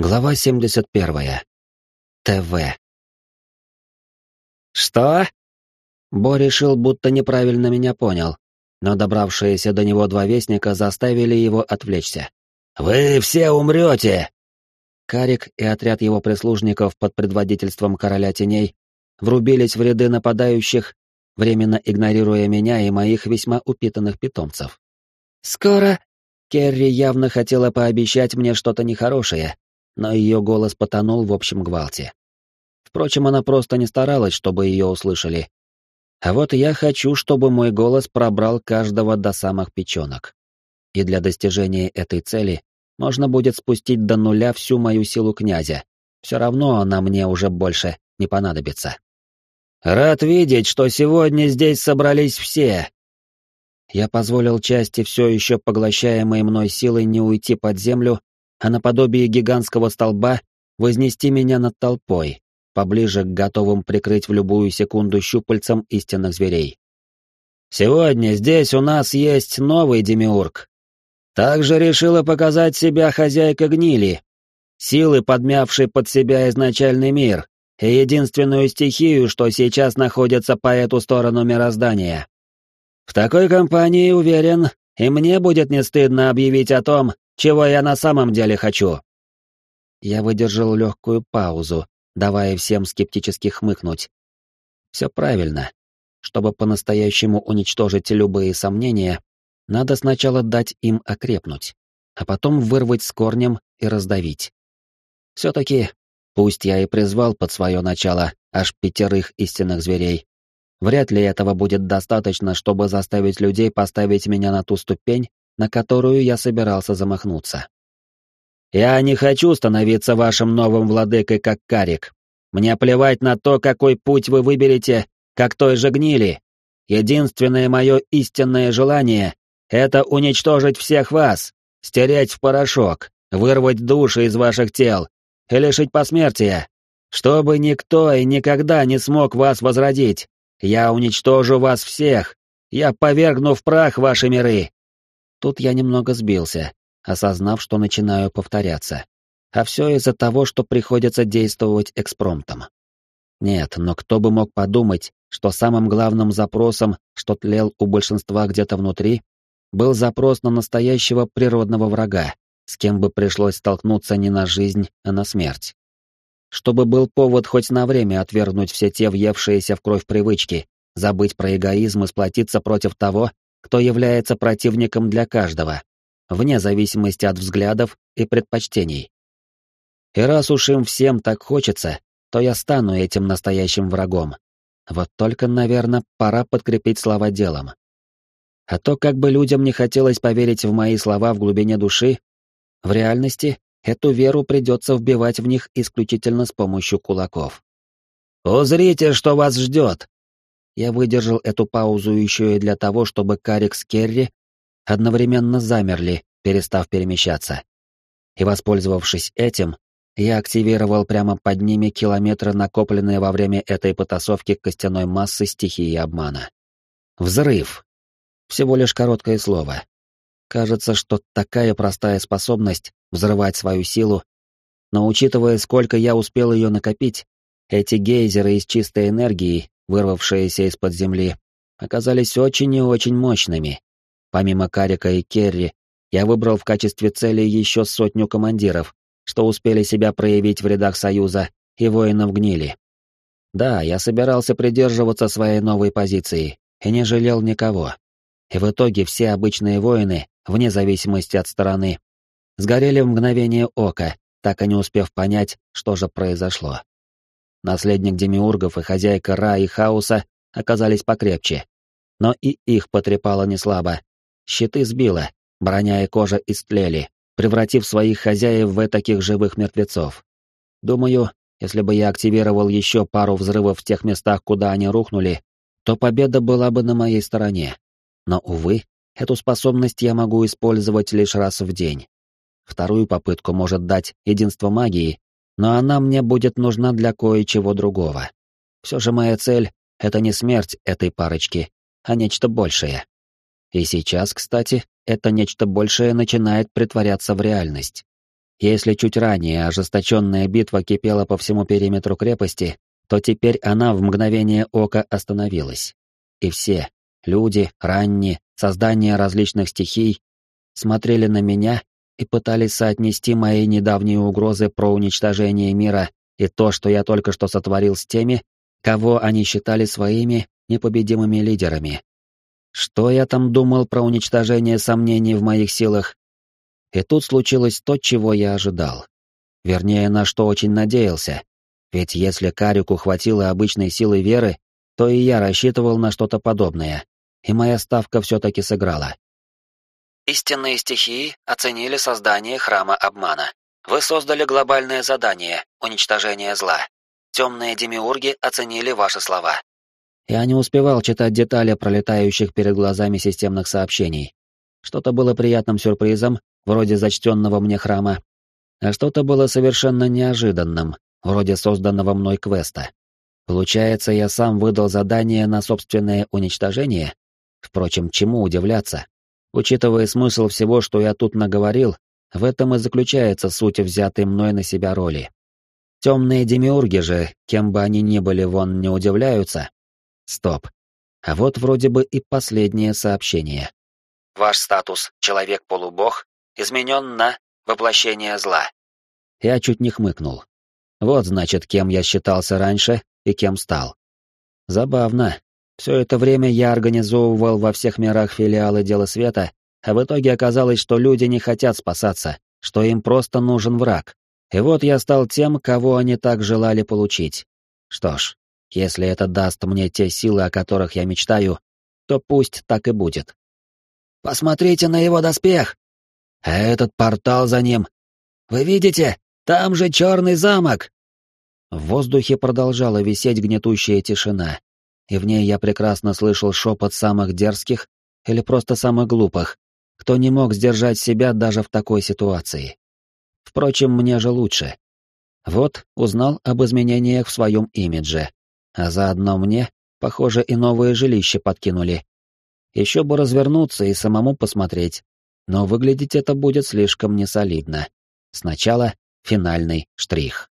Глава 71. ТВ. «Что?» Бо решил, будто неправильно меня понял, но добравшиеся до него два вестника заставили его отвлечься. «Вы все умрете!» Карик и отряд его прислужников под предводительством короля теней врубились в ряды нападающих, временно игнорируя меня и моих весьма упитанных питомцев. «Скоро...» Керри явно хотела пообещать мне что-то нехорошее, но ее голос потонул в общем гвалте. Впрочем, она просто не старалась, чтобы ее услышали. А вот я хочу, чтобы мой голос пробрал каждого до самых печенок. И для достижения этой цели можно будет спустить до нуля всю мою силу князя. Все равно она мне уже больше не понадобится. «Рад видеть, что сегодня здесь собрались все!» Я позволил части все еще поглощаемой мной силой не уйти под землю а наподобие гигантского столба вознести меня над толпой, поближе к готовым прикрыть в любую секунду щупальцам истинных зверей. «Сегодня здесь у нас есть новый демиург. Также решила показать себя хозяйка гнили, силы, подмявшей под себя изначальный мир, и единственную стихию, что сейчас находится по эту сторону мироздания. В такой компании, уверен, и мне будет не стыдно объявить о том, чего я на самом деле хочу?» Я выдержал легкую паузу, давая всем скептически хмыкнуть. «Все правильно. Чтобы по-настоящему уничтожить любые сомнения, надо сначала дать им окрепнуть, а потом вырвать с корнем и раздавить. Все-таки, пусть я и призвал под свое начало аж пятерых истинных зверей, вряд ли этого будет достаточно, чтобы заставить людей поставить меня на ту ступень, на которую я собирался замахнуться. «Я не хочу становиться вашим новым владыкой, как Карик. Мне плевать на то, какой путь вы выберете, как той же гнили. Единственное мое истинное желание — это уничтожить всех вас, стереть в порошок, вырвать души из ваших тел и лишить посмертия, чтобы никто и никогда не смог вас возродить. Я уничтожу вас всех, я повергну в прах ваши миры, Тут я немного сбился, осознав, что начинаю повторяться. А все из-за того, что приходится действовать экспромтом. Нет, но кто бы мог подумать, что самым главным запросом, что тлел у большинства где-то внутри, был запрос на настоящего природного врага, с кем бы пришлось столкнуться не на жизнь, а на смерть. Чтобы был повод хоть на время отвергнуть все те въевшиеся в кровь привычки, забыть про эгоизм и сплотиться против того, кто является противником для каждого, вне зависимости от взглядов и предпочтений. И раз уж им всем так хочется, то я стану этим настоящим врагом. Вот только, наверное, пора подкрепить слова делом. А то, как бы людям не хотелось поверить в мои слова в глубине души, в реальности эту веру придется вбивать в них исключительно с помощью кулаков. «Узрите, что вас ждет!» Я выдержал эту паузу еще и для того, чтобы Карик с Керри одновременно замерли, перестав перемещаться. И, воспользовавшись этим, я активировал прямо под ними километры, накопленные во время этой потасовки костяной массы стихии обмана. Взрыв. Всего лишь короткое слово. Кажется, что такая простая способность взрывать свою силу, но учитывая, сколько я успел ее накопить, эти гейзеры из чистой энергии вырвавшиеся из-под земли, оказались очень и очень мощными. Помимо Карика и Керри, я выбрал в качестве цели еще сотню командиров, что успели себя проявить в рядах Союза и воинов гнили. Да, я собирался придерживаться своей новой позиции и не жалел никого. И в итоге все обычные воины, вне зависимости от стороны, сгорели в мгновение ока, так и не успев понять, что же произошло. Наследник демиургов и хозяйка Ра и Хаоса оказались покрепче. Но и их потрепало неслабо. Щиты сбило, броня и кожа истлели, превратив своих хозяев в таких живых мертвецов. Думаю, если бы я активировал еще пару взрывов в тех местах, куда они рухнули, то победа была бы на моей стороне. Но, увы, эту способность я могу использовать лишь раз в день. Вторую попытку может дать единство магии, но она мне будет нужна для кое-чего другого. Все же моя цель — это не смерть этой парочки, а нечто большее. И сейчас, кстати, это нечто большее начинает притворяться в реальность. Если чуть ранее ожесточенная битва кипела по всему периметру крепости, то теперь она в мгновение ока остановилась. И все — люди, ранние, создания различных стихий — смотрели на меня и пытались соотнести мои недавние угрозы про уничтожение мира и то, что я только что сотворил с теми, кого они считали своими непобедимыми лидерами. Что я там думал про уничтожение сомнений в моих силах? И тут случилось то, чего я ожидал. Вернее, на что очень надеялся. Ведь если Карику хватило обычной силы веры, то и я рассчитывал на что-то подобное. И моя ставка все-таки сыграла. Истинные стихии оценили создание храма обмана. Вы создали глобальное задание — уничтожение зла. Темные демиурги оценили ваши слова. Я не успевал читать детали пролетающих перед глазами системных сообщений. Что-то было приятным сюрпризом, вроде зачтенного мне храма, а что-то было совершенно неожиданным, вроде созданного мной квеста. Получается, я сам выдал задание на собственное уничтожение? Впрочем, чему удивляться? Учитывая смысл всего, что я тут наговорил, в этом и заключается суть взятой мной на себя роли. Темные демиурги же, кем бы они ни были, вон не удивляются, Стоп. А вот вроде бы и последнее сообщение. Ваш статус «Человек-полубог» изменен на «Воплощение зла». Я чуть не хмыкнул. Вот, значит, кем я считался раньше и кем стал. Забавно. Все это время я организовывал во всех мирах филиалы Дела Света, а в итоге оказалось, что люди не хотят спасаться, что им просто нужен враг. И вот я стал тем, кого они так желали получить. Что ж, если это даст мне те силы, о которых я мечтаю, то пусть так и будет. Посмотрите на его доспех! А этот портал за ним. Вы видите? Там же черный замок! В воздухе продолжала висеть гнетущая тишина, и в ней я прекрасно слышал шепот самых дерзких или просто самых глупых, кто не мог сдержать себя даже в такой ситуации. Впрочем, мне же лучше. Вот, узнал об изменениях в своем имидже, а заодно мне, похоже, и новое жилище подкинули. Еще бы развернуться и самому посмотреть, но выглядеть это будет слишком несолидно. Сначала финальный штрих.